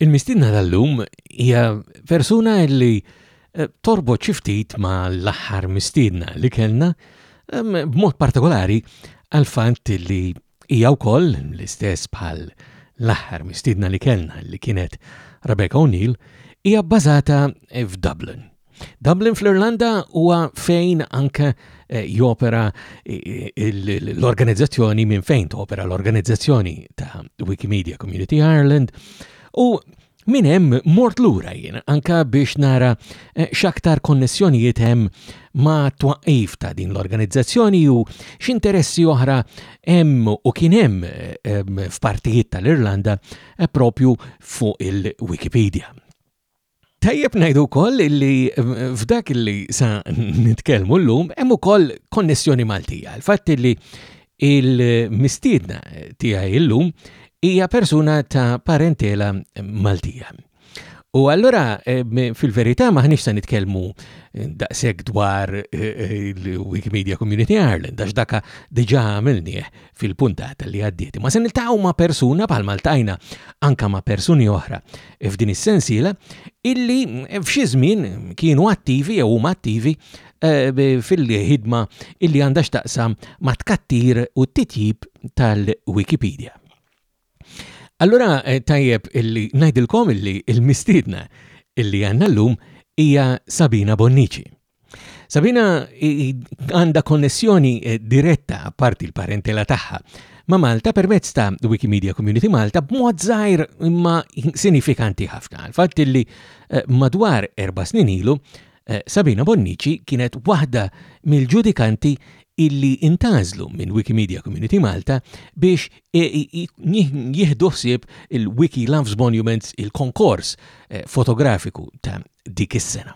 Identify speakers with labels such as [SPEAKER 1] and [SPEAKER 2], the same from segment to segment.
[SPEAKER 1] Il-mistinna tal-lum hija persuna li torbo eh, torbot xiftit ma l-aħħar mistinna li kellna ehm, b'mod partikolari għal fant li hija wkoll l-istess bħal l-aħħar mistidna li kellna li kienet Rebecca O'Neill hija bbażata f'Dublin. Dublin fl-Irlanda huwa fejn anke eh, jopera l-organizzazzjoni minn fejn opera l-organizzazzjoni ta' Wikimedia Community Ireland U Min hemm mort lura jien anka biex nara eh, x'aktar konnessjonijiet hemm ma' twaqif ta' din l-organizzazzjoni u x'interessi oħra hemm u kien hemm eh, f'partijiet tal-Irlanda eh, propju fuq il-Wikipedia. Tajjeb najdu koll illi f'dak illi sa nitkellmu l-lum hemm ukoll konnessjoni Maltija. Il-fatt illi il-mistiedna tiegħi l-lum hija persuna ta' parentela Maltija. U allora eh, fil-verità maħniex se nitkellmu eh, daqshekk dwar eh, eh, il-Wikimedia Community Ireland, għax daka diġà għamilni fil-puntata li għaddieti. Ma se niltaqgħu ma' persuna bħal Maltajna anka ma' persuni oħra f'din is-sensiela illi f'xi żmien kienu attivi jew huma attivi fil-ħidma illi għandha x'taqsam ma' tkattir u t-titjib tal-Wikipedia. Allura eh, tajjeb illi najdilkom illi il-mistidna illi għanna l-lum hija Sabina Bonnici. Sabina għanda konnessjoni eh, diretta parti l-parentela tagħha ma' Malta permezz ta' Wikimedia Community Malta b'mod żgħir imma sinifikanti ħafna. Il-fatt illi eh, madwar erba' snin ilu Sabina Bonnici kienet waħda mill-ġudikanti illi intazlu minn Wikimedia Community Malta biex jihdossib il-Wiki Loves Monuments il-konkors eh, fotografiku ta' dik is-sena.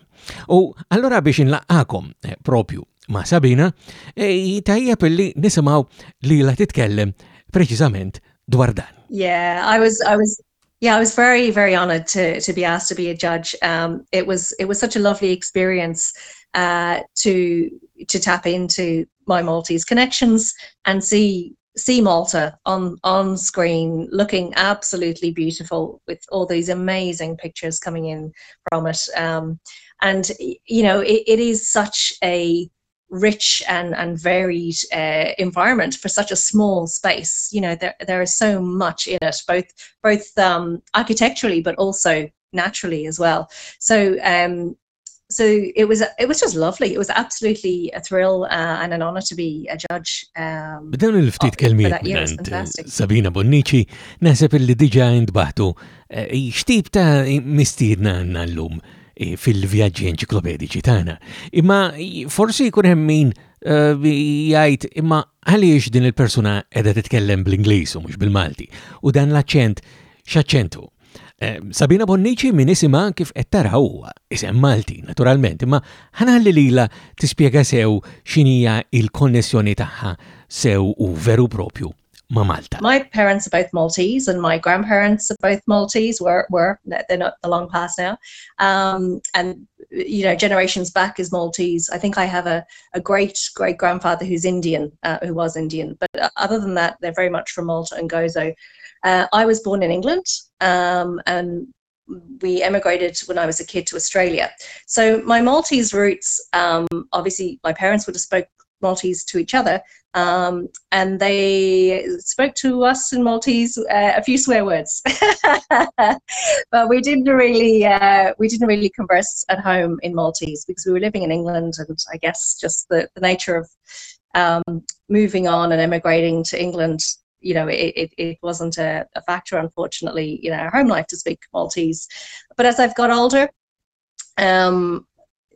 [SPEAKER 1] U allora biex inlaqqakom eh, propju ma' Sabina, eh, tajjeb illi nisimaw li la titkellem preċiżament dwar dan.
[SPEAKER 2] Yeah, I was I was yeah, I was very, very honored to to be asked to be a judge. Um, it was it was such a lovely experience uh, to to tap into my Maltese connections and see see Malta on on screen looking absolutely beautiful with all these amazing pictures coming in from it. Um, and you know it, it is such a rich and and varied uh, environment for such a small space. You know there there is so much in it both both um, architecturally but also naturally as well. So um, so it was it was just lovely. It was absolutely a thrill uh, and an honor to be a judge. Um,
[SPEAKER 1] B'dan il-ftit kelmiet Sabina Bonnici naħseb li diġa indbaħtu eh, xtib ta' mistiedna għanna l-lum eh, fil-vjaġġi enċiklopedici tagħna. Imma forsi jkun hemm min eh, jgħid imma għaliex din il-persuna qiegħda titkellem bl-Ingliż u mhux bil-Malti u dan l-aċċent x'aċċentu Eh, Sabina Bonnici min isima kif qed taraw isem Malti, naturalment, imma ħanalli lila tispjega sew x'inhija il-konnessjoni tagħha sew u veru propju ma' Malta.
[SPEAKER 2] My parents are both Maltese and my grandparents are both Maltese, were, were they're not the long past now. Um, and, you know, generations back is Maltese. I think I have a, a great great grandfather who's Indian, uh, who was Indian. But uh, other than that, they're very much from Malta and Gozo. Uh, I was born in England um, and we emigrated when I was a kid to Australia. So my Maltese roots, um, obviously, my parents would have spoke Maltese to each other, um, and they spoke to us in Maltese uh, a few swear words, but we didn't really uh, we didn't really converse at home in Maltese because we were living in England, and I guess just the, the nature of um, moving on and emigrating to England you know, it, it, it wasn't a, a, factor, unfortunately, in our home life to speak Maltese. But as I've got older, um,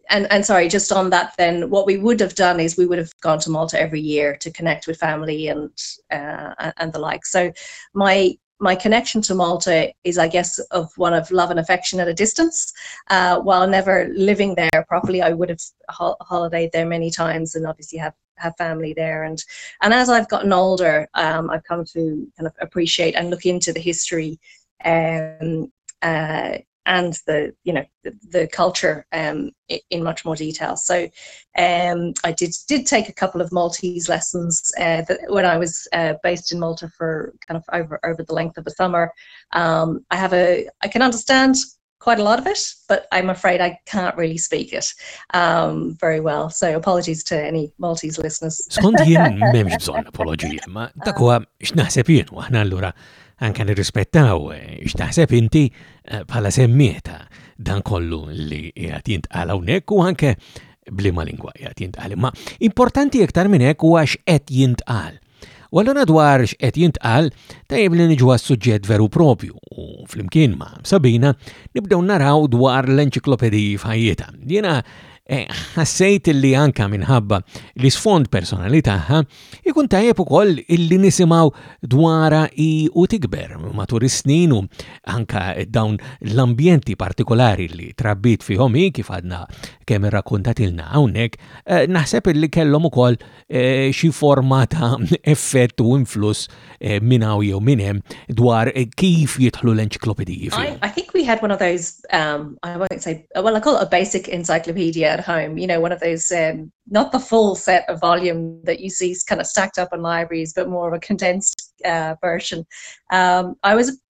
[SPEAKER 2] and, and sorry, just on that, then what we would have done is we would have gone to Malta every year to connect with family and uh, and the like. So my my connection to Malta is, I guess, of one of love and affection at a distance. Uh, while never living there properly, I would have ho- holidayed there many times and obviously have have family there. And and as I've gotten older, um, I've come to kind of appreciate and look into the history um, uh, and the you know the, the culture um, in much more detail. So um, I did did take a couple of Maltese lessons uh, when I was uh, based in Malta for kind of over over the length of a summer. Um, I have a I can understand quite a lot of it, but I'm afraid I can't really speak it um, very well. So apologies to any Maltese listeners.
[SPEAKER 1] Skont jien memx bżonn apologija, ma dak huwa x'naħseb jien aħna allura anke nirrispettaw eh, x'taħseb inti eh, bħala semmieta dan kollu li qiegħed jintqal hawnhekk u anke blima lingwa qiegħed jintqal. Ma importanti iktar minn hekk huwa x'qed jintqal. U allura dwar x'qed jintqal tajjeb li niġu għas-suġġett veru propju u flimkien ma' Sabina nibdew naraw dwar l-enċiklopediji f'ħajjita. Jiena ħassejt illi anka minħabba l-isfond personali taħħa ikun tajjeb ukoll illi nisimaw dwara i u tikber matur is-snin u anka dawn l-ambjenti partikolari li trabbit fihom kif għadna kemm irrakkuntatilna hawnhekk, eh, naħseb illi kellhom ukoll eh, xi forma ta' effett u influss minn hawn jew minn hemm dwar kif jidħlu l-enċiklopediji.
[SPEAKER 2] I think we had one of those um, I won't say well I call it a basic encyclopedia at home, you know, one of those, um, not the full set of volume that you see kind of stacked up in libraries, but more of a condensed uh, version. Um, I was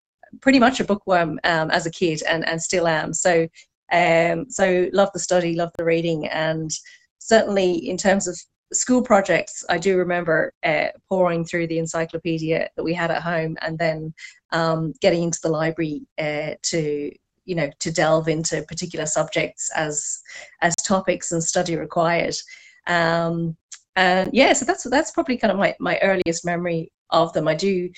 [SPEAKER 2] pretty much a bookworm um, as a kid and, and still am. So, um, so love the study, love the reading. And certainly in terms of school projects, I do remember uh, pouring through the encyclopedia that we had at home and then um, getting into the library uh, to you know to delve into particular subjects as as topics and study required. Um, and yeah so that's that's probably kind of my, my earliest memory of them. I do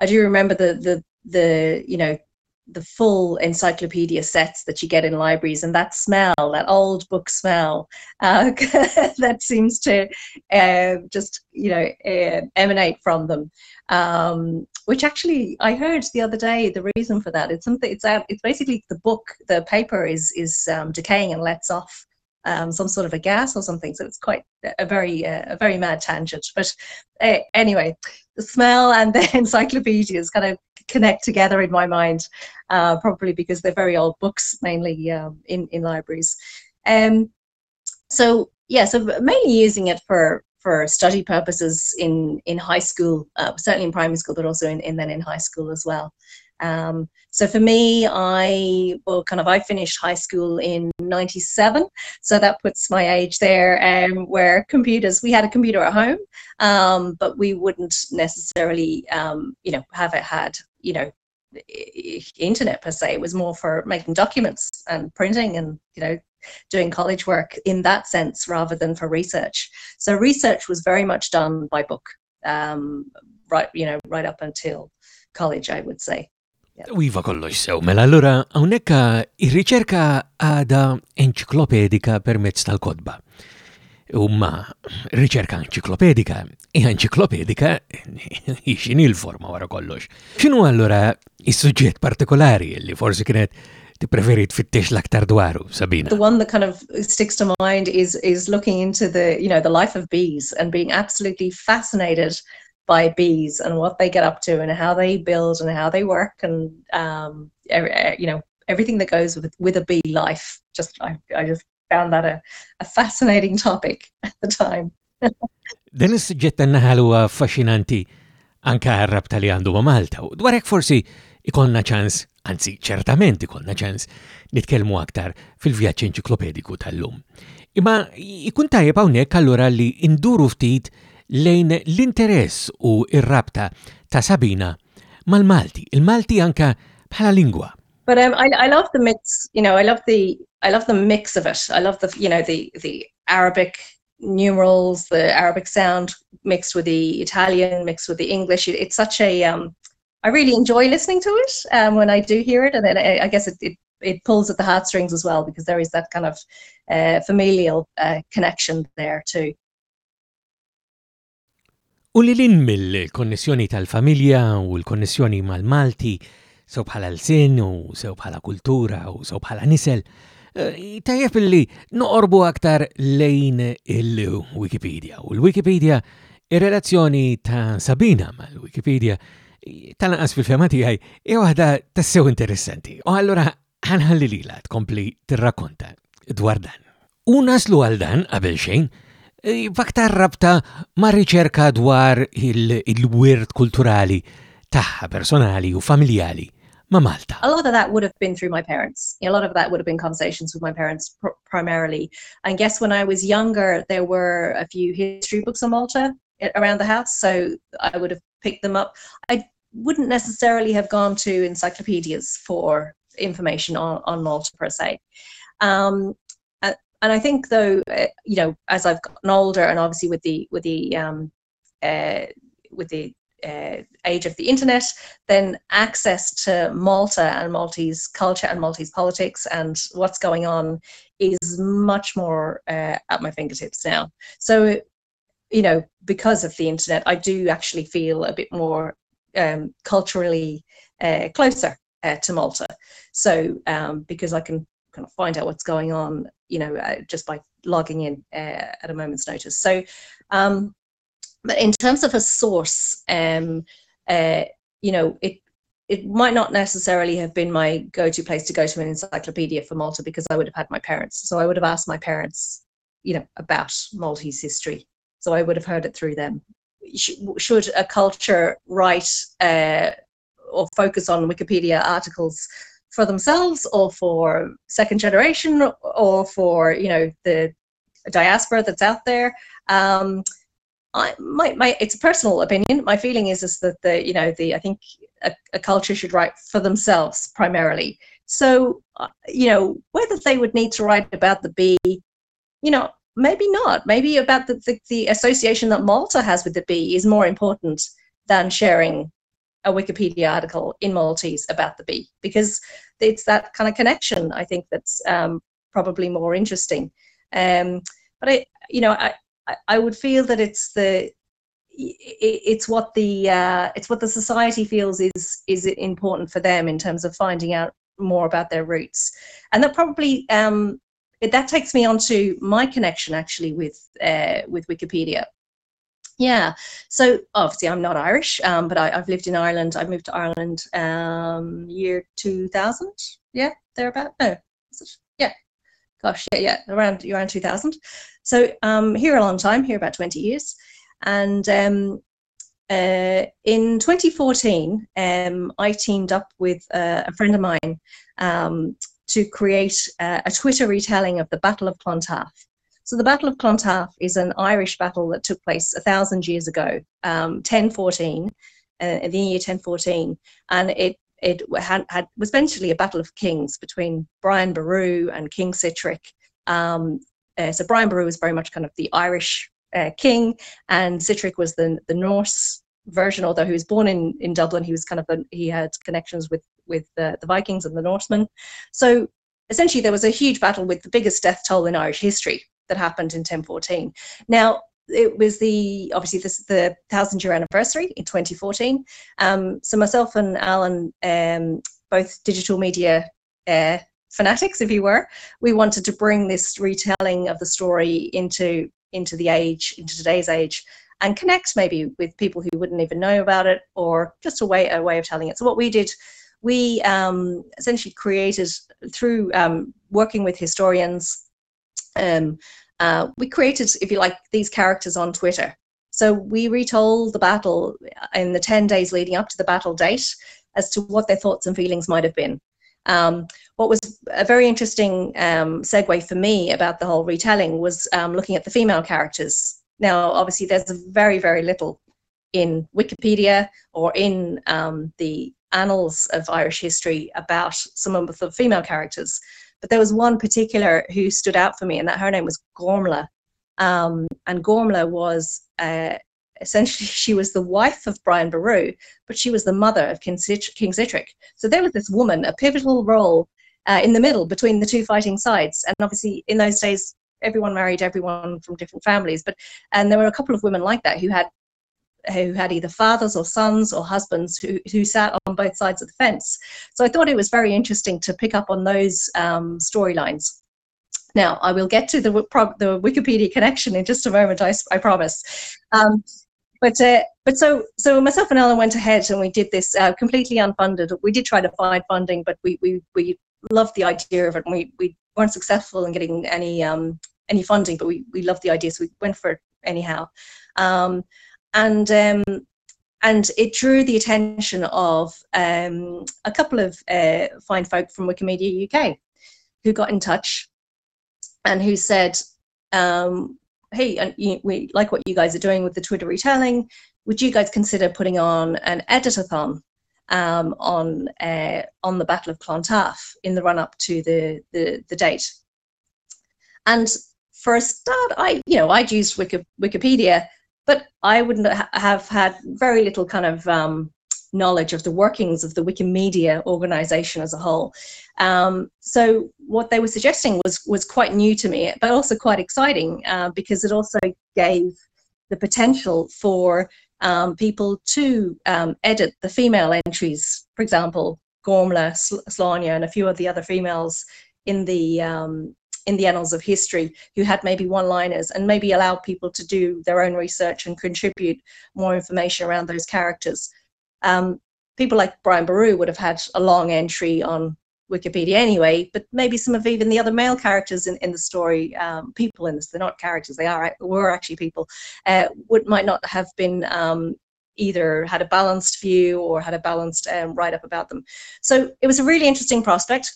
[SPEAKER 2] i do remember the the the you know the full encyclopedia sets that you get in libraries and that smell that old book smell uh, that seems to uh, just you know uh, emanate from them um, which actually I heard the other day. The reason for that it's something. It's out. It's basically the book. The paper is is um, decaying and lets off um, some sort of a gas or something. So it's quite a very uh, a very mad tangent. But uh, anyway, the smell and the encyclopedias kind of connect together in my mind, uh, probably because they're very old books, mainly um, in in libraries. Um, so yeah, so mainly using it for for study purposes in in high school, uh, certainly in primary school, but also in, in then in high school as well. Um, so for me, I well, kind of I finished high school in '97, so that puts my age there. Um, where computers, we had a computer at home, um, but we wouldn't necessarily, um, you know, have it had, you know, internet per se. It was more for making documents and printing and you know doing college work in that sense rather than for research. So research was very much done by book, um, right, you know, right up until college, I would say.
[SPEAKER 1] Wiva kollox sew, mela allura hawnhekk ir-riċerka għada enċiklopedika permezz tal-kodba. Umma riċerka enċiklopedika, hija enċiklopedika xin il-forma wara kollox. X'inhu allura is-suġġett partikolari li forsi kienet preferi tfittex l-aktar dwaru, Sabina?
[SPEAKER 2] The one that kind of sticks to mind is is looking into the, you know, the life of bees and being absolutely fascinated by bees and what they get up to and how they build and how they work and um, you know everything that goes with with a bee life. Just I, I just found that a, a fascinating topic at the time.
[SPEAKER 1] Dan is-suġġett naħalu affaxxinanti anka rabta li għandu ma' Malta. Dwarek forsi ikonna ċans, anzi ċertament ikonna ċans, nitkellmu aktar fil-vjaġġ enċiklopediku tal-lum. Imma ikun tajjeb hawnhekk allura li induru ftit lejn l-interess u ir-rabta ta' Sabina mal-Malti, il-Malti anka bħala lingwa.
[SPEAKER 2] But um, I, I love the mix, you know, I love the I love the mix of it. I love the you know the the Arabic numerals, the Arabic sound mixed with the Italian, mixed with the English. It, it's such a um, I really enjoy listening to it um, when I do hear it, and then I, I guess it, it, it pulls at the heartstrings as well because there is that kind of uh, familial uh, connection there too.
[SPEAKER 1] U li lin mill-konnessjoni tal-familja u l-konnessjoni mal-Malti, sew bħala l-sin u sew bħala kultura u sew bħala nisel, eh, tajjeb li noqorbu aktar lejn il-Wikipedia. U l-Wikipedia, ir-relazzjoni ta' Sabina mal-Wikipedia tal-anqas fil-fema tiegħi hija waħda tassew interessanti. U allura ħanħalli lila tkompli tirrakkonta dwar dan. U naslu għal dan qabel xejn, faktar rabta ma' riċerka dwar il-wirt kulturali taħħa personali u familjali ma' Malta.
[SPEAKER 2] A lot of that would have been through my parents. A lot of that would have been conversations with my parents pr primarily. I guess when I was younger, there were a few history books on Malta around the house, so I would have picked them up. I wouldn't necessarily have gone to encyclopedias for information on, on Malta per se. Um, and I think though, uh, you know, as I've gotten older and obviously with the with the um, uh, with the uh, age of the internet, then access to Malta and Maltese culture and Maltese politics and what's going on is much more uh, at my fingertips now. So, you know, because of the internet, I do actually feel a bit more um, culturally uh, closer to Malta. So, um, because I can kind of find out what's going on, you know, uh, just by logging in uh, at a moment's notice. So, um, but in terms of a source, um, uh, you know, it it might not necessarily have been my go-to place to go to an encyclopedia for Malta because I would have had my parents. So I would have asked my parents, you know, about Maltese history. So I would have heard it through them. Should a culture write uh, or focus on Wikipedia articles for themselves or for second generation or for you know the diaspora that's out there um, I, my, my, it's a personal opinion. My feeling is is that the you know the I think a, a culture should write for themselves primarily. So uh, you know whether they would need to write about the bee, you know maybe not. Maybe about the, the, the association that Malta has with the bee is more important than sharing a Wikipedia article in Maltese about the bee because it's that kind of connection I think that's um, probably more interesting. Um, but I, you know, I, I would feel that it's the it's what the uh, it's what the society feels is is important for them in terms of finding out more about their roots, and that probably um, that takes me on to my connection actually with uh, with Wikipedia. Yeah. So obviously, I'm not Irish, um, but I, have lived in Ireland. I moved to Ireland um, year 2000. Yeah, thereabout. No, yeah. Gosh, yeah, yeah, around around 2000. So um, here a long time, here about 20 years, and um, uh, in 2014, um, I teamed up with uh, a friend of mine um, to create uh, a Twitter retelling of the Battle of Clontarf. So the Battle of Clontarf is an Irish battle that took place a thousand years ago, um, 1014, uh, in the year 1014, and it it had, had was eventually a battle of kings between Brian Boru and King Sitrick. Um, uh, so Brian Boru was very much kind of the Irish uh, king, and Sitrick was the the Norse version. Although he was born in, in Dublin, he was kind of a, he had connections with with the, the Vikings and the Norsemen. So essentially, there was a huge battle with the biggest death toll in Irish history that happened in 1014. Now, it was the obviously this the thousand year anniversary in 2014. Um, so myself and Alan, um, both digital media uh, fanatics, if you were, we wanted to bring this retelling of the story into into the age, into today's age, and connect maybe with people who wouldn't even know about it, or just a way a way of telling it. So what we did. We um, essentially created through um, working with historians um, uh, we created, if you like, these characters on Twitter. So we retold the battle in the 10 days leading up to the battle date as to what their thoughts and feelings might have been. Um, what was a very interesting um, segue for me about the whole retelling was um, looking at the female characters. Now, obviously, there's very, very little in Wikipedia or in um, the annals of Irish history about some of the female characters. But there was one particular who stood out for me, and that her name was Gormla. Um, and Gormla was uh, essentially she was the wife of Brian Boru, but she was the mother of King, King Sitrick. So there was this woman, a pivotal role uh, in the middle between the two fighting sides. And obviously, in those days, everyone married everyone from different families. But and there were a couple of women like that who had who had either fathers or sons or husbands who, who sat on both sides of the fence. So I thought it was very interesting to pick up on those um, storylines. Now, I will get to the, the Wikipedia connection in just a moment, I, I promise. Um, but uh, but so so myself and Ellen went ahead and we did this uh, completely unfunded. We did try to find funding, but we we we loved the idea of it. And we, we weren't successful in getting any um, any funding, but we, we loved the idea, so we went for it anyhow. Um, and um, and it drew the attention of um, a couple of uh, fine folk from Wikimedia UK who got in touch and who said, um, "Hey, we like what you guys are doing with the Twitter retelling. Would you guys consider putting on an editathon um, on uh, on the Battle of Clontarf in the run up to the, the, the date?" And for a start, I you know I'd used Wiki, Wikipedia, but I wouldn't ha- have had very little kind of um, knowledge of the workings of the Wikimedia organization as a whole. Um, so what they were suggesting was was quite new to me, but also quite exciting uh, because it also gave the potential for um, people to um, edit the female entries. For example, Gormla, Slania, and a few of the other females in the um, in the annals of history who had maybe one liners and maybe allow people to do their own research and contribute more information around those characters. Um, people like Brian Boru would have had a long entry on Wikipedia anyway, but maybe some of even the other male characters in, in the story, um, people in this, they're not characters, they are were actually people, uh, would might not have been um, either had a balanced view or had a balanced um, write up about them. So it was a really interesting prospect.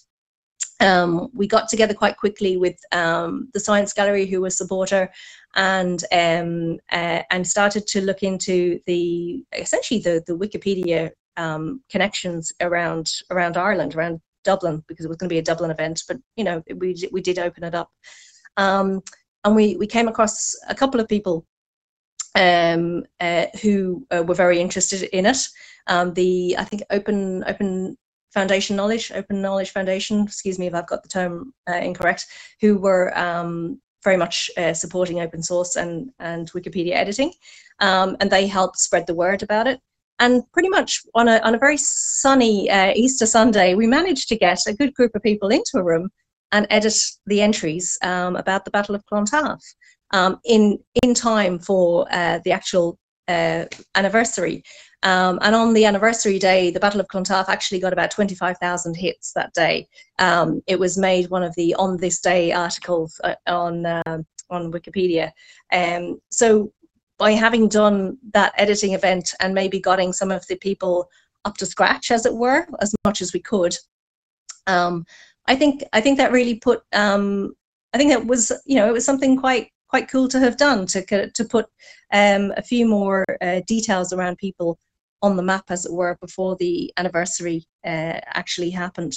[SPEAKER 2] Um, we got together quite quickly with um, the Science Gallery, who was a supporter, and um, uh, and started to look into the essentially the the Wikipedia um, connections around around Ireland, around Dublin, because it was going to be a Dublin event. But you know, we we did open it up, um, and we we came across a couple of people um, uh, who uh, were very interested in it. The I think Open Open Foundation Knowledge, Open Knowledge Foundation, excuse me if I've got the term uh, incorrect, who were um, very much uh, supporting open source and, and Wikipedia editing. Um, and they helped spread the word about it. And pretty much on a, on a very sunny uh, Easter Sunday, we managed to get a good group of people into a room and edit the entries um, about the Battle of Clontarf um, in, in time for uh, the actual uh, anniversary. Um, and on the anniversary day, the Battle of Clontarf actually got about 25,000 hits that day. Um, it was made one of the on this day articles uh, on um, on Wikipedia. Um, so by having done that editing event and maybe getting some of the people up to scratch, as it were, as much as we could, um, I think I think that really put. I think that was you know it was something quite quite cool to have done to to put um, a few more uh, details around people on the map, as it were, before the anniversary uh, actually happened.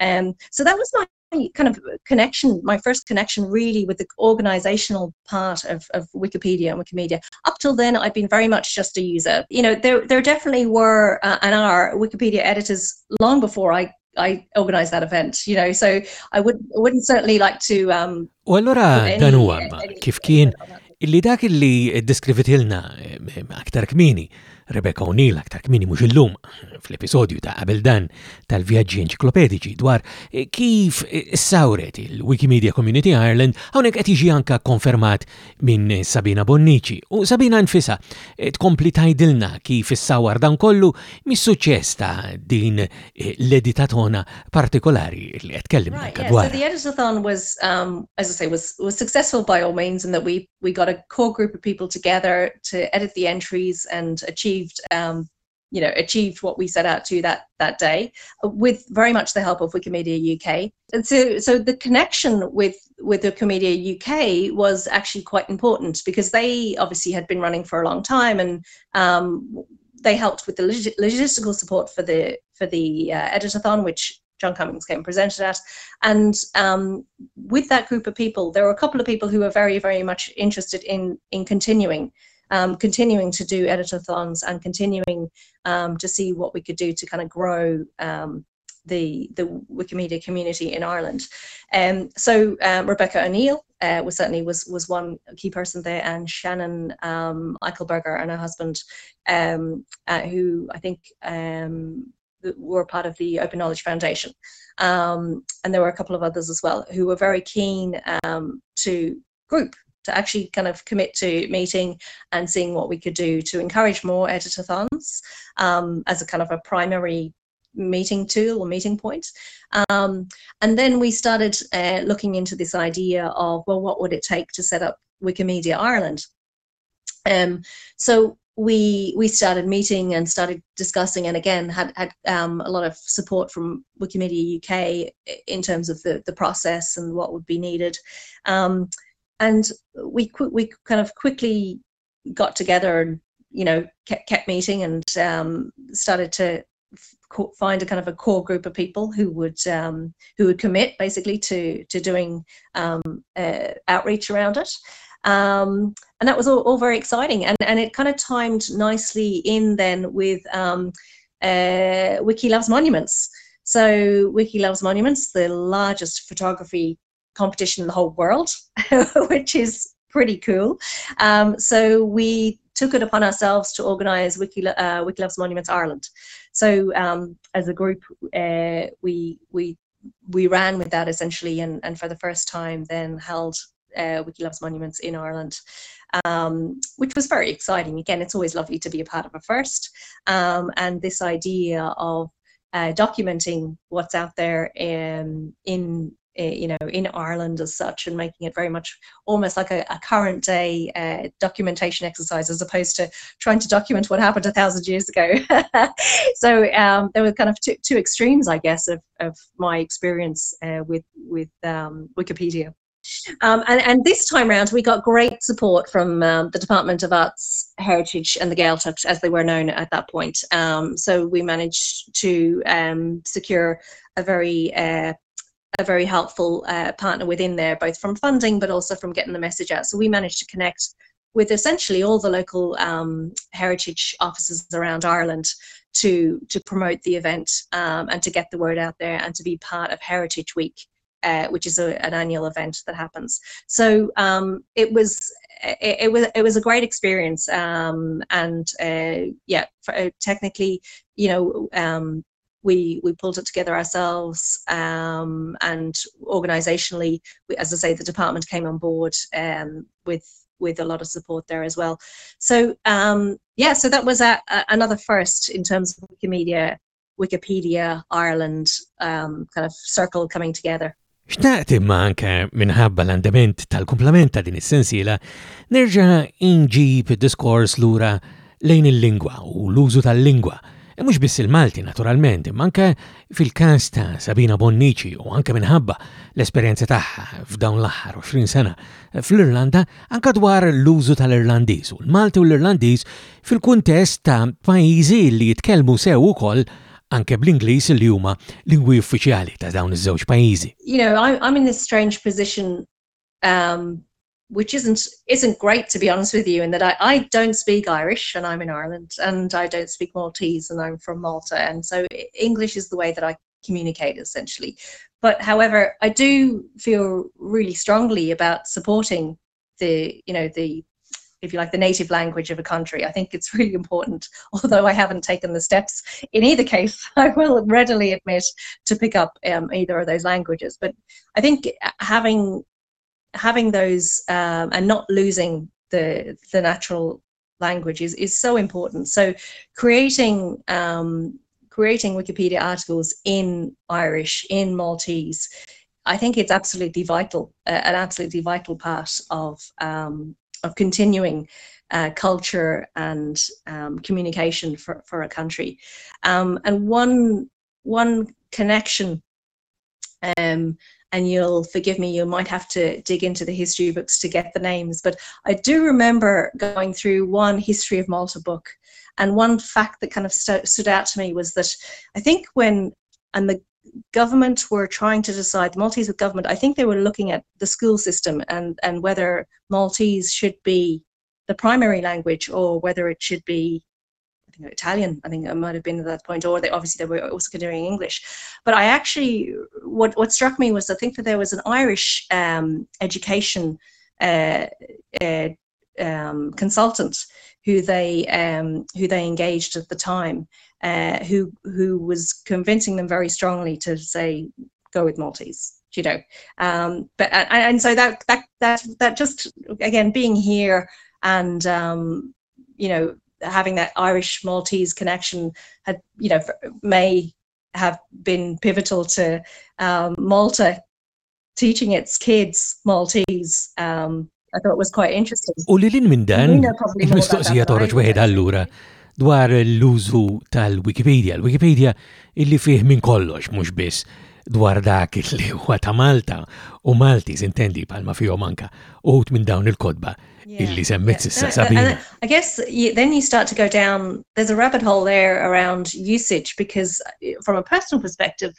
[SPEAKER 2] Um, so that was my kind of connection, my first connection really with the organizational part of, of Wikipedia and Wikimedia. Up till then, I've been very much just a user. You know, there, there definitely were uh, and are Wikipedia editors long before I I organised that event, you know, so I would wouldn't certainly like to um
[SPEAKER 1] U allura dan huwa kif kien illi dak illi deskrivitilna eh, aktar kmini Rebecca O'Neill aktar kmini mhux illum fl-episodju ta' qabel dan tal-vjaġġi enċiklopedici dwar eh, kif eh, sawret il-Wikimedia Community Ireland hawnhekk qed jiġi anka konfermat minn Sabina Bonnici u Sabina nfisa eh, tkompli tajdilna kif issawar dan kollu mis-suċċess ta' din l-editatona partikolari li qed kellim
[SPEAKER 2] right, yeah. dwar. So the editathon was um, as I say was was successful by all means in that we we got a core group of people together to edit the entries and achieve achieved um, you know achieved what we set out to that that day with very much the help of wikimedia uk and so so the connection with with wikimedia uk was actually quite important because they obviously had been running for a long time and um, they helped with the log- logistical support for the for the uh, editathon which John Cummings came and presented at. And um, with that group of people, there were a couple of people who were very, very much interested in in continuing um, continuing to do editathons and continuing um, to see what we could do to kind of grow um, the the Wikimedia community in Ireland. Um, so um, Rebecca O'Neill uh, was certainly was was one key person there, and Shannon um, Eichelberger and her husband, um, uh, who I think um, were part of the Open Knowledge Foundation, um, and there were a couple of others as well who were very keen um, to group to actually kind of commit to meeting and seeing what we could do to encourage more editathons um, as a kind of a primary meeting tool or meeting point. Um, and then we started uh, looking into this idea of, well, what would it take to set up Wikimedia Ireland? Um, so we we started meeting and started discussing and again had had um, a lot of support from Wikimedia UK in terms of the the process and what would be needed um, and we we kind of quickly got together and you know kept, kept meeting and um, started to find a kind of a core group of people who would um, who would commit basically to to doing um, uh, outreach around it um, and that was all, all, very exciting. And, and it kind of timed nicely in then with um, uh, Wiki Loves Monuments. So Wiki Loves Monuments, the largest photography competition in the whole world, which is pretty cool. Um, so we took it upon ourselves to organise Wiki, uh, Monuments Ireland. So um, as a group, uh, we we we ran with that essentially, and, and for the first time then held uh, Wiki Loves Monuments in Ireland, um, which was very exciting. Again, it's always lovely to be a part of a first. Um, and this idea of uh, documenting what's out there in, in uh, you know, in Ireland as such, and making it very much almost like a, a current day uh, documentation exercise, as opposed to trying to document what happened a thousand years ago. so um, there were kind of two, two extremes, I guess, of, of my experience uh, with with um, Wikipedia. Um, and, and, this time around, we got great support from um, the Department of Arts, Heritage, and the Gaeltacht, as they were known at that point. Um, so we managed to um, secure a very uh, a very helpful uh, partner within there, both from funding but also from getting the message out. So we managed to connect with essentially all the local um, heritage offices around Ireland to to promote the event um, and to get the word out there and to be part of Heritage Week uh, which is a, an annual event that happens. So um, it was it, it, was it was a great experience, um, and uh, yeah, for, uh, technically, you know. We, we pulled it together ourselves um, and organizationally we, as i say the department came on board um, with with a lot of support there as well so um, yeah so that was a, a, another first in terms of wikimedia wikipedia ireland um, kind of circle coming together
[SPEAKER 1] Xtaqt imma anke minħabba l-andament tal-komplement ta' din is-sensiela nerġa' inġib diskors lura lejn il-lingwa u l-użu tal-lingwa. E mhux biss il-Malti naturalment, manka anke fil-każ ta' Sabina Bonnici u anke minħabba l-esperjenza tagħha f'dawn l-aħħar 20 sena fl-Irlanda anke dwar l-użu tal-Irlandiż u l-Malti u l-Irlandiż fil-kuntest ta' pajjiżi li jitkellmu sew ukoll anke bl-Ingliż li huma lingwi uffiċjali ta' dawn iż-żewġ pajjiżi.
[SPEAKER 2] You know, I'm, I'm in this strange position um, which isn't isn't great to be honest with you in that I, I don't speak Irish and I'm in Ireland and I don't speak Maltese and I'm from Malta and so English is the way that I communicate essentially. But however, I do feel really strongly about supporting the you know the if you like, the native language of a country. I think it's really important, although I haven't taken the steps in either case, I will readily admit to pick up um, either of those languages. But I think having having those um, and not losing the the natural language is, is so important. So creating um, creating Wikipedia articles in Irish, in Maltese, I think it's absolutely vital, uh, an absolutely vital part of um, of continuing uh, culture and um, communication for, for a country. Um, and one one connection, um, and you'll forgive me, you might have to dig into the history books to get the names, but I do remember going through one History of Malta book, and one fact that kind of st- stood out to me was that I think when and the government were trying to decide, the Maltese government, I think they were looking at the school system and, and whether Maltese should be the primary language or whether it should be Italian. I think it might have been at that point, or they obviously they were also considering English. But I actually, what what struck me was I think that there was an Irish um, education uh, uh, um, consultant who they um, who they engaged at the time, uh, who who was convincing them very strongly to say go with Maltese. You know, um, but and, and, so that that that that just again being here and um, you know having that Irish Maltese connection had you know may have been pivotal to um, Malta teaching its kids Maltese. Um, I thought it was quite interesting.
[SPEAKER 1] U li lin minn dan, il-mistoqsija toħroġ weħed allura dwar l-użu tal-Wikipedia. L-Wikipedia illi fih minn kollox, mhux biss dwar dak li huwa ta' Malta u Malti sintendi palma fihom anka uħut minn dawn il-kodba illi semmet sissa uh, uh, Sabina.
[SPEAKER 2] I guess you, then you start to go down, there's a rabbit hole there around usage because uh, from a personal perspective,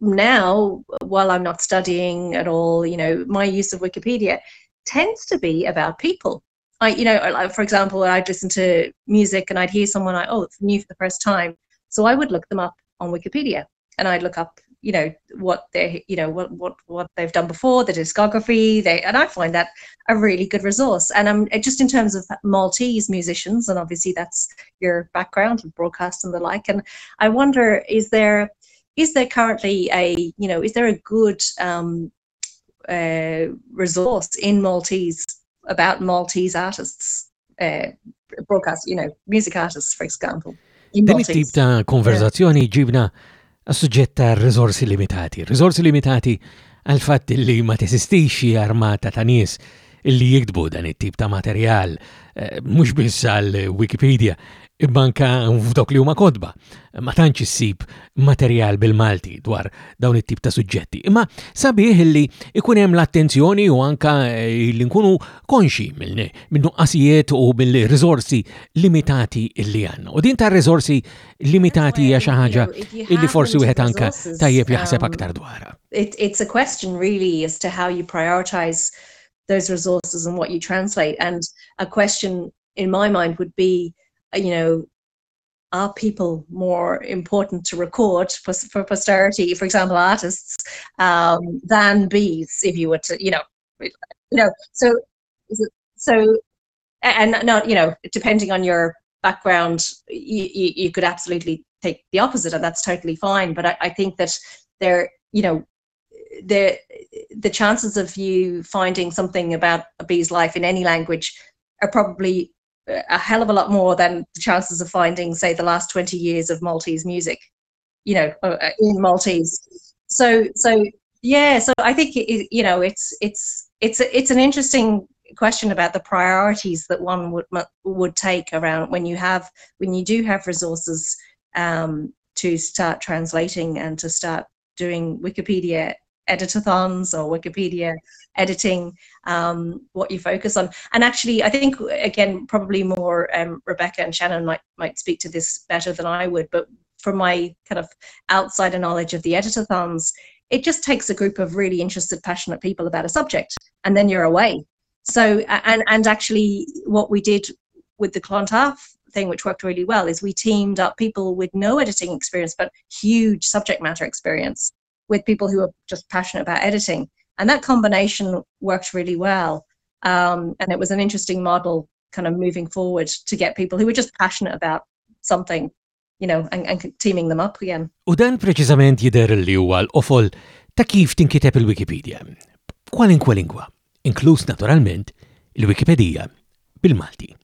[SPEAKER 2] now, while I'm not studying at all, you know, my use of Wikipedia tends to be about people. I, you know, for example, I'd listen to music and I'd hear someone I, oh, it's new for the first time. So I would look them up on Wikipedia and I'd look up you know what they you know what what what they've done before the discography they and i find that a really good resource. And i'm um, just in terms of maltese musicians and obviously that's your background and broadcast and the like and i wonder is there is there currently a you know is there a good um, uh, resource in maltese about maltese artists uh, broadcast you know music artists for example
[SPEAKER 1] Din it-tip ta' konverzazzjoni ġibna għas-suġġett ta' rizorsi limitati. Rizorsi limitati għal fatt li ma tesistixi armata ta' nies illi jiktbu dan it-tip ta' materjal, eh, mhux biss għal Wikipedia, Ibbanka f'dok li huma kodba. Ma tantx issib materjal bil-Malti dwar dawn it-tip ta' suġġetti. Imma sabiħ li ikun hemm l-attenzjoni u anka eh, li nkunu konxi minn nuqqasijiet u mill-riżorsi limitati li għandna. U din ta' riżorsi limitati hija xi ħaġa illi forsi wieħed anka tajjeb jaħseb um, aktar dwarha.
[SPEAKER 2] It's a question really as to how you prioritize those resources and what you translate and a question in my mind would be you know, are people more important to record for, for posterity, for example, artists, um, than bees, if you were to, you know, you know, so, so, and not, you know, depending on your background, you, you, you could absolutely take the opposite, and that's totally fine. But I, I think that there, you know, the the chances of you finding something about a bee's life in any language are probably a hell of a lot more than the chances of finding, say, the last 20 years of Maltese music, you know, uh, uh, in Maltese. So, so yeah, so I think it, you know, it's it's it's it's an interesting question about the priorities that one would would take around when you have when you do have resources um, to start translating and to start doing Wikipedia editathons or Wikipedia editing, um, what you focus on. And actually, I think again, probably more um, Rebecca and Shannon might might speak to this better than I would. But from my kind of outsider knowledge of the editathons, it just takes a group of really interested, passionate people about a subject, and then you're away. So and and actually, what we did with the Clontarf thing, which worked really well, is we teamed up people with no editing experience but huge subject matter experience with people who are just passionate about editing. And that combination worked really well. Um, and it was an interesting model kind of moving forward to get people who were just passionate about something, you know, and, and teaming them up again.
[SPEAKER 1] U dan preċiżament jider li huwa l-qofol ta' kif tinkiteb il-Wikipedia. Kwalinkwa lingwa, inkluż naturalment il-Wikipedia bil-Malti.